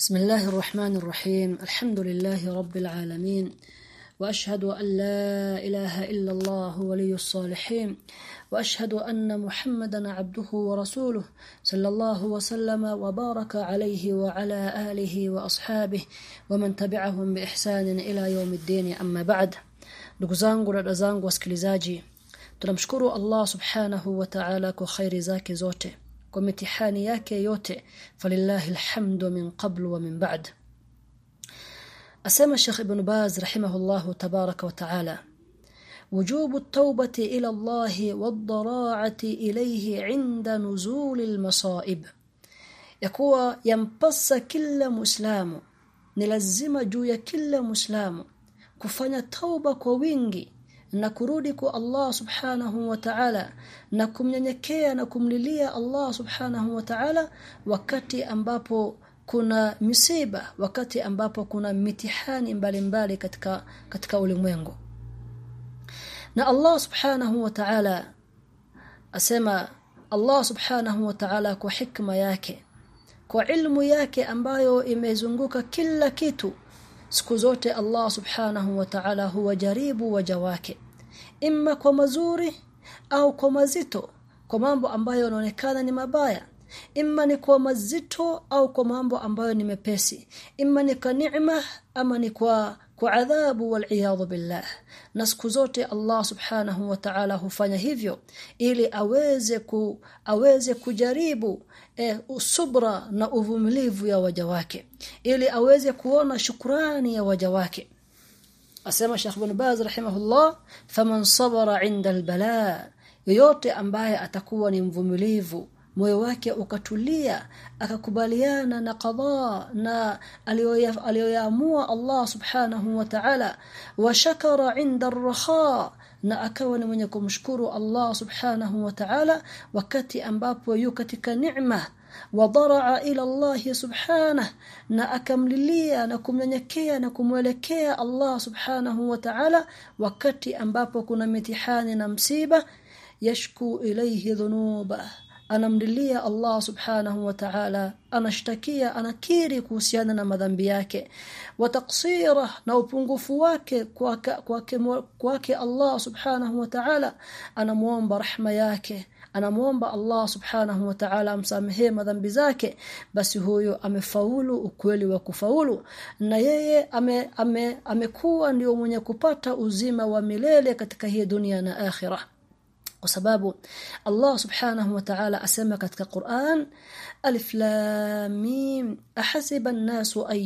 بسم الله الرحمن الرحيم. الحمد لله رب العالمين. وأشهد أن لا إله إلا الله ولي الصالحين. وأشهد أن محمدا عبده ورسوله صلى الله وسلم وبارك عليه وعلى آله وأصحابه ومن تبعهم بإحسان إلى يوم الدين. أما بعد ndugu zangu dada zangu wasikilizaji tunamshukuru Allah subhanahu wa zote kwa mitihani yake yote falillahi alhamdu min qablu wa min ba'd asema Sheikh Ibn Baz rahimahullahu tabaraka wa taala وجوب التوبة إلى الله والضراعة إليه عند نزول المصائب يكوى ينبس كل مسلم نلزم kila كل kufanya كفن kwa wingi na kurudi kwa Allah subhanahu wa ta'ala na kumnyenyekea na kumlilia Allah subhanahu wa ta'ala wakati ambapo kuna misiba wakati ambapo kuna mitihani mbalimbali katika katika ulimwengu. Na Allah subhanahu wa ta'ala asema Allah subhanahu wa ta'ala kwa hikma yake kwa ilmu yake ambayo imezunguka kila kitu siku zote Allah subhanahu wa ta'ala huwajaribu waja wake. Imma kwa mazuri au kwa mazito kwa mambo ambayo yanaonekana ni mabaya. Imma ni kwa mazito au kwa mambo ambayo ni mepesi. Imma ni kwa neema ama ni kwa kwa adhabu wal billah. Na siku zote Allah subhanahu wa ta'ala hufanya hivyo ili aweze ku aweze kujaribu eh, usubra na uvumilivu ya waja wake. Ili aweze kuona shukrani ya waja wake. Asema Sheikh Ibn Baz rahimahullah faman sabara 'inda al-bala. Yoyote ambaye atakuwa ni mvumilivu moyo wake ukatulia akakubaliana na qadha na aliyoyaamua Allah subhanahu wa ta'ala. Wa shakara 'inda ar-raha na akawa ni mwenye kumshukuru Allah subhanahu wa ta'ala wakati ambapo yu katika neema wadaraa ila Allah subhanahu na akamlilia na kumnyenyekea na kumwelekea Allah subhanahu wa ta'ala wakati ambapo kuna mitihani na msiba. Yashku ilayhi dhunuba anamlilia Allah subhanahu wa ta'ala anashtakia anakiri kuhusiana na madhambi yake. Wa taqsira na upungufu wake kwake kwake kwake Allah subhanahu wa ta'ala anamuomba rahma yake. Anamuomba Allah subhanahu wa ta'ala amsamehe madhambi zake. Basi huyo amefaulu ukweli wa kufaulu. Na yeye ame, ame, amekuwa ndio mwenye kupata uzima wa milele katika hii dunia na akhirah kwa sababu Allah subhanahu wa ta'ala asema katika Qur'an alif lam mim ahasiba an-nasu an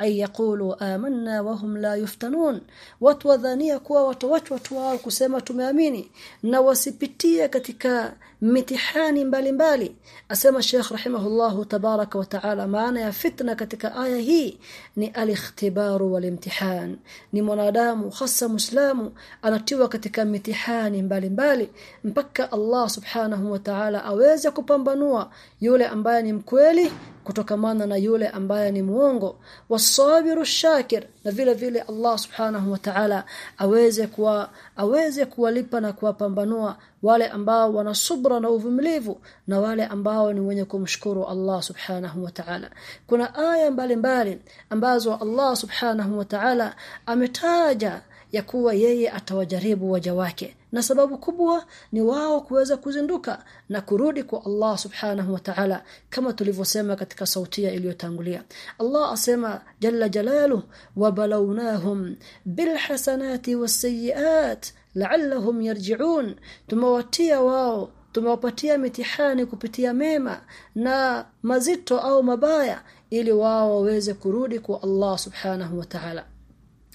أن يقولوا yaqulu amanna لا يفتنون. Watu wadhania kuwa watu watu wao kusema tumeamini. Na wasipitia katika mitihani mbalimbali. Asema Sheikh rahimahullahu tabaraka wa taala maana ya fitna katika aya hii ni al-ikhtibaru wal-imtihan. Ni mwanadamu hasa muislamu anatiwa katika mitihani mbalimbali mpaka Allah subhanahu wa ta'ala aweze kupambanua yule ambaye ni mkweli kutokamana na yule ambaye ni muongo wasabiru shakir na vile vile Allah subhanahu wa ta'ala aweze kuwa aweze kuwalipa na kuwapambanua wale ambao wana subra na uvumilivu na wale ambao ni wenye kumshukuru Allah subhanahu wa ta'ala. Kuna aya mbalimbali ambazo Allah subhanahu wa ta'ala ametaja ya kuwa yeye atawajaribu waja wake na sababu kubwa ni wao kuweza kuzinduka na kurudi kwa Allah subhanahu wa ta'ala kama tulivyosema katika sautia iliyotangulia. Allah asema jalla jalalu wa balawnahum bil hasanati was sayiat la'allahum yarji'un. Tumewatia wao tumewapatia mitihani kupitia mema na mazito au mabaya ili wao waweze kurudi kwa Allah subhanahu wa ta'ala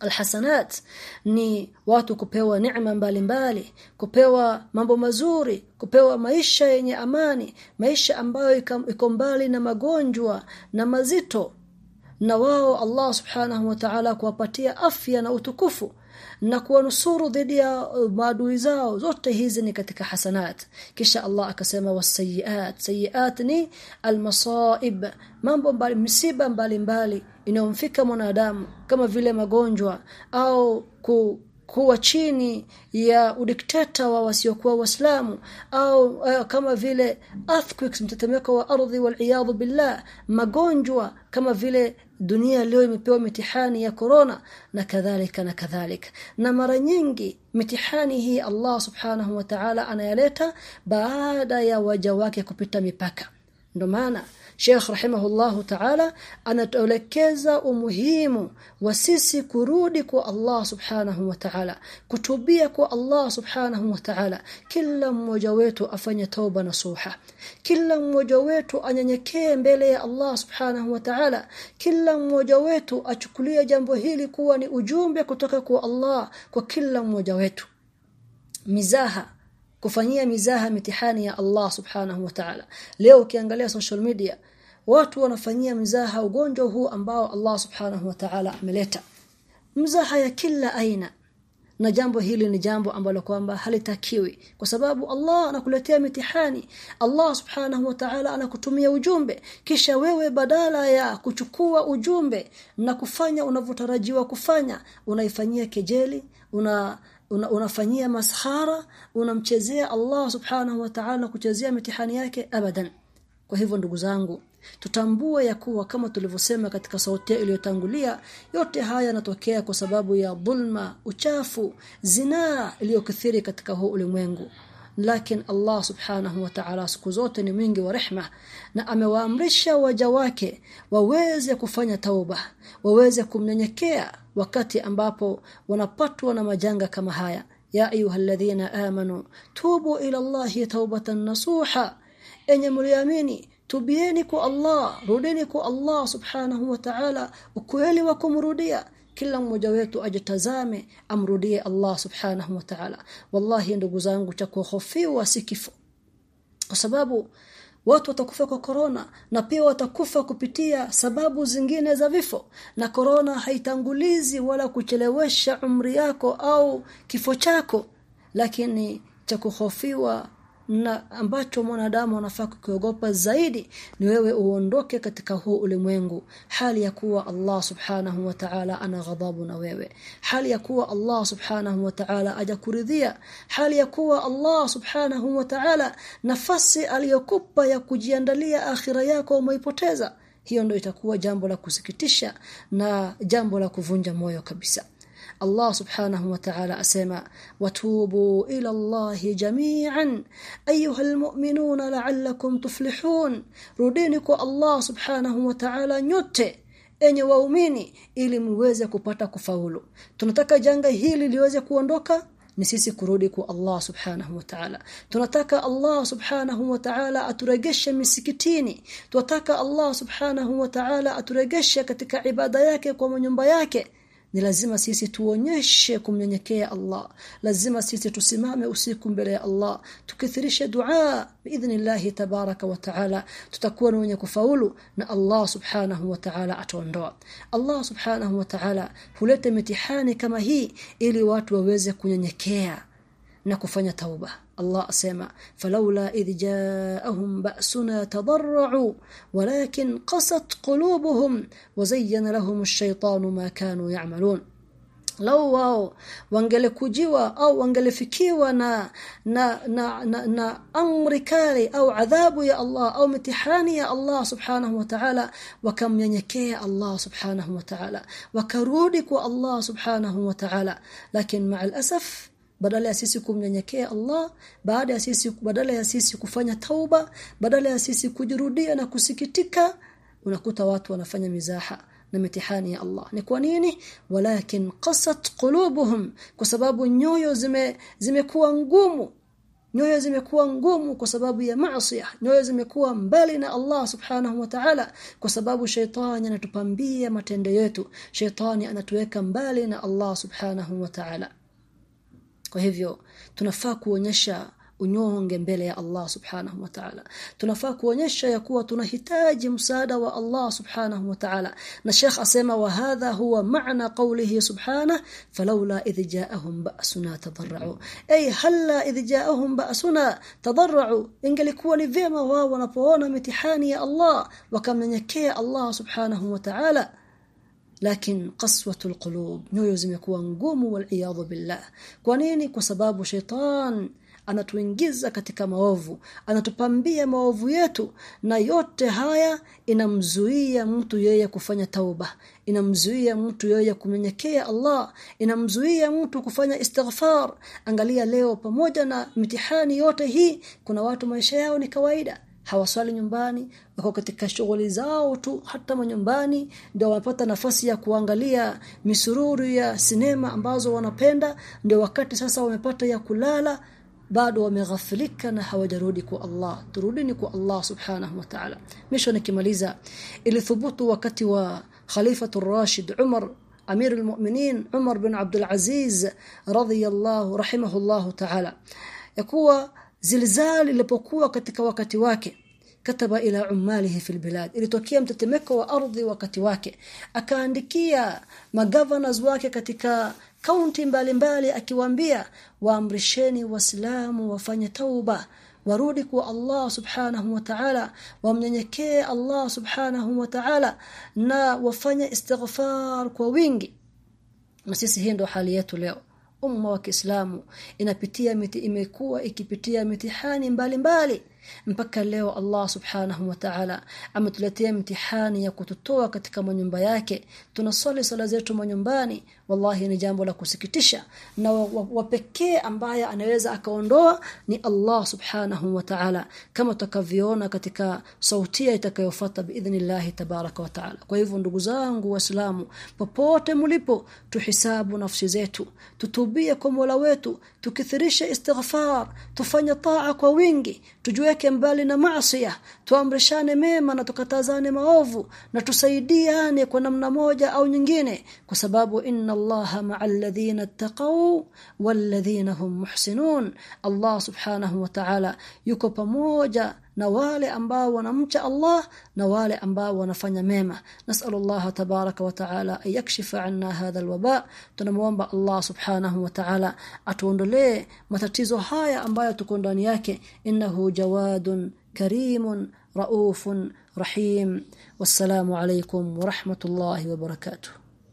alhasanat ni watu kupewa neema mbalimbali kupewa mambo mazuri kupewa maisha yenye amani maisha ambayo iko mbali na magonjwa na mazito. Na wao Allah subhanahu wa ta'ala kuwapatia afya na utukufu na kuwanusuru dhidi ya maadui zao. Zote hizi ni katika hasanat. Kisha Allah akasema wasayiat sayiat ni almasaib mambo mbali misiba mbalimbali inayomfika mwanadamu kama vile magonjwa au ku kuwa chini ya udikteta wa wasiokuwa waislamu au uh, kama vile earthquakes mtetemeko wa ardhi wal billah magonjwa kama vile dunia leo imepewa mitihani ya corona na kadhalika na kadhalika. Na mara nyingi mitihani hii Allah subhanahu wa ta'ala anayaleta baada ya waja wake kupita mipaka. Ndio maana Sheikh rahimahullahu ta'ala anatuelekeza umuhimu wa sisi kurudi kwa Allah subhanahu wa ta'ala kutubia kwa Allah subhanahu wa ta'ala. Kila mmoja wetu afanye toba nasuha kila mmoja wetu anyenyekee mbele ya Allah subhanahu wa ta'ala. Kila mmoja wetu achukulie jambo hili kuwa ni ujumbe kutoka kwa Allah kwa kila mmoja wetu. Mizaha kufanyia mizaha mitihani ya Allah subhanahu wa ta'ala. Leo ukiangalia social media watu wanafanyia mzaha ugonjwa huu ambao Allah subhanahu wa ta'ala ameleta. Mzaha ya kila aina. Na jambo hili ni jambo ambalo kwamba halitakiwi. Kwa sababu Allah anakuletea mitihani. Allah subhanahu wa ta'ala anakutumia ujumbe. Kisha wewe badala ya kuchukua ujumbe na kufanya unavyotarajiwa kufanya unaifanyia kejeli una una, unafanyia maskhara unamchezea Allah subhanahu wa ta'ala kuchezea mitihani yake abadan kwa hivyo ndugu zangu tutambue ya kuwa kama tulivyosema katika sauti iliyotangulia yote haya yanatokea kwa sababu ya dhulma uchafu zinaa iliyokithiri katika huu ulimwengu. Lakini Allah subhanahu wa ta'ala siku zote ni mwingi wa rehma na amewaamrisha waja wake waweze kufanya tauba waweze kumnyenyekea wakati ambapo wanapatwa na majanga kama haya. Ya ayyuhalladhina amanu tubu ila Allahi tawbatan nasuha enye mliamini tubieni kwa Allah rudeni kwa Allah subhanahu wa ta'ala ukweli wa kumrudia. Kila mmoja wetu ajitazame amrudie Allah subhanahu wa ta'ala. Wallahi ndugu zangu cha kuhofiwa si kwa sababu watu watakufa kwa korona na pia watakufa kupitia sababu zingine za vifo. Na korona haitangulizi wala kuchelewesha umri yako au kifo chako. Lakini cha kuhofiwa na ambacho mwanadamu anafaa kukiogopa zaidi ni wewe uondoke katika huu ulimwengu. Hali ya kuwa Allah subhanahu wa ta'ala ana ghadhabu na wewe. Hali ya kuwa Allah subhanahu wa ta'ala ajakuridhia hali ya kuwa Allah subhanahu wa ta'ala nafasi aliyokupa ya kujiandalia akhira yako umeipoteza. Hiyo ndio itakuwa jambo la kusikitisha na jambo la kuvunja moyo kabisa Allah subhanahu wa ta'ala asema watubu ila Allah jami'an ayuha almu'minuna la'allakum tuflihun. Rudini kwa Allah subhanahu wa ta'ala nyote enye waumini ili muweze kupata kufaulu. Tunataka janga hili liweze kuondoka ni sisi kurudi kwa Allah subhanahu wa ta'ala. Tunataka Allah subhanahu wa ta'ala aturegeshe misikitini. Tunataka Allah subhanahu wa ta'ala aturegeshe katika ibada yake kwa nyumba yake ni lazima sisi tuonyeshe kumnyenyekea Allah. Lazima sisi tusimame usiku mbele ya Allah. Tukithirishe dua biidhnillah tabaraka wa taala tutakuwa wenye kufaulu na Allah subhanahu wa ta'ala ataondoa. Allah subhanahu wa ta'ala huleta mitihani kama hii ili watu waweze kunyenyekea na kufanya tauba الله أسمع فلولا إذ جاءهم بأسنا تضرعوا ولكن قست قلوبهم وزين لهم الشيطان ما كانوا يعملون. لو واو وانجل كوجيوا أو وانجل فيكيوا نا نا نا نا أمر كالي أو عذاب يا الله أو امتحان يا الله سبحانه وتعالى وكم ينكي الله سبحانه وتعالى وكرودك الله سبحانه وتعالى لكن مع الاسف badala ya sisi kumnyenyekea Allah baada ya sisi badala ya sisi kufanya tauba badala ya sisi kujirudia na kusikitika unakuta watu wanafanya mizaha na mitihani ya Allah. Ni kwa nini? Walakin qasat qulubuhum kwa sababu nyoyo zime zimekuwa ngumu. Nyoyo zimekuwa ngumu kwa sababu ya maasi nyoyo zimekuwa mbali na Allah subhanahu wa ta'ala kwa sababu shaitani anatupambia matendo yetu. Shaitani anatuweka mbali na Allah subhanahu wa ta'ala kwa hivyo tunafaa kuonyesha unyonge mbele ya Allah subhanahu wa ta'ala. Tunafaa kuonyesha ya kuwa tunahitaji msaada wa Allah subhanahu wa ta'ala. Na Sheikh asema wa hadha huwa maana qawlihi subhanahu falawla idh ja'ahum ba'suna tadarra'u. Ay halla idh ja'ahum ba'suna tadarra'u ingelikuwa ni vyema wao wanapoona mitihani ya Allah wakamnyenyekea Allah subhanahu wa ta'ala lakin qaswatul qulub nyoyo zimekuwa ngumu wal iyadhu billah. Kwa nini? Kwa sababu shaitan anatuingiza katika maovu anatupambia maovu yetu na yote haya inamzuia mtu yeye kufanya tauba inamzuia mtu yeye kumenyekea Allah inamzuia mtu kufanya istighfar. Angalia leo pamoja na mitihani yote hii kuna watu maisha yao ni kawaida hawaswali nyumbani wako katika shughuli zao tu hata manyumbani ndio wanapata nafasi ya kuangalia misururu ya sinema ambazo wanapenda ndio wakati sasa wamepata ya kulala bado wameghafilika na hawajarudi kwa Allah turudini kwa Allah subhanahu wa ta'ala misho nikimaliza ilithubutu wakati wa khalifatu rashid Umar امير المؤمنين عمر بن عبد العزيز رضي الله رحمه الله تعالى yakuwa zilzal ilipokuwa katika wakati wake kataba ila umalihi fil bilad. Ilitokea mtetemeko wa ardhi wakati wake. Akaandikia magovernors wake katika kaunti mbalimbali akiwaambia waamrisheni waislamu wafanye tauba warudi kwa Allah subhanahu wa ta'ala wamnyenyekee Allah subhanahu wa ta'ala na wafanye istighfar kwa wingi. Na sisi hii ndio hali yetu leo. Umma wa Kiislamu inapitia miti imekuwa ikipitia mitihani mbalimbali. mbali. Mpaka leo Allah subhanahu wa ta'ala ametuletea mtihani ya kututoa katika manyumba yake. Tunasali sala zetu manyumbani. Wallahi ni jambo la kusikitisha. Na wapekee ambaye anaweza akaondoa ni Allah subhanahu wa ta'ala. Kama tutakavyoona katika sautia itakayofuata biidhnillah tabaraka wa ta'ala. Kwa hivyo ndugu zangu waislamu popote mlipo tuhisabu nafsi zetu. Tutubie kwa Mola wetu. Tukithirisha istighfar. Tufanye taa kwa wingi tujiweke mbali na maasiya. Tuamrishane mema na tukatazane maovu na tusaidiane kwa namna moja au nyingine kwa sababu inna allaha ma'al ladhina ittaqau wal ladhina hum muhsinun. Allah subhanahu wa ta'ala yuko pamoja na wale ambao wanamcha Allah na wale ambao wanafanya mema nasallallahu tabaraka wa taala ayakshifa anna hadha alwaba tunamuomba Allah subhanahu wa taala atuondolee matatizo haya ambayo tuko ndani yake innahu jawadun karimun raufun rahim wassalamu alaykum wa rahmatullahi wa barakatuh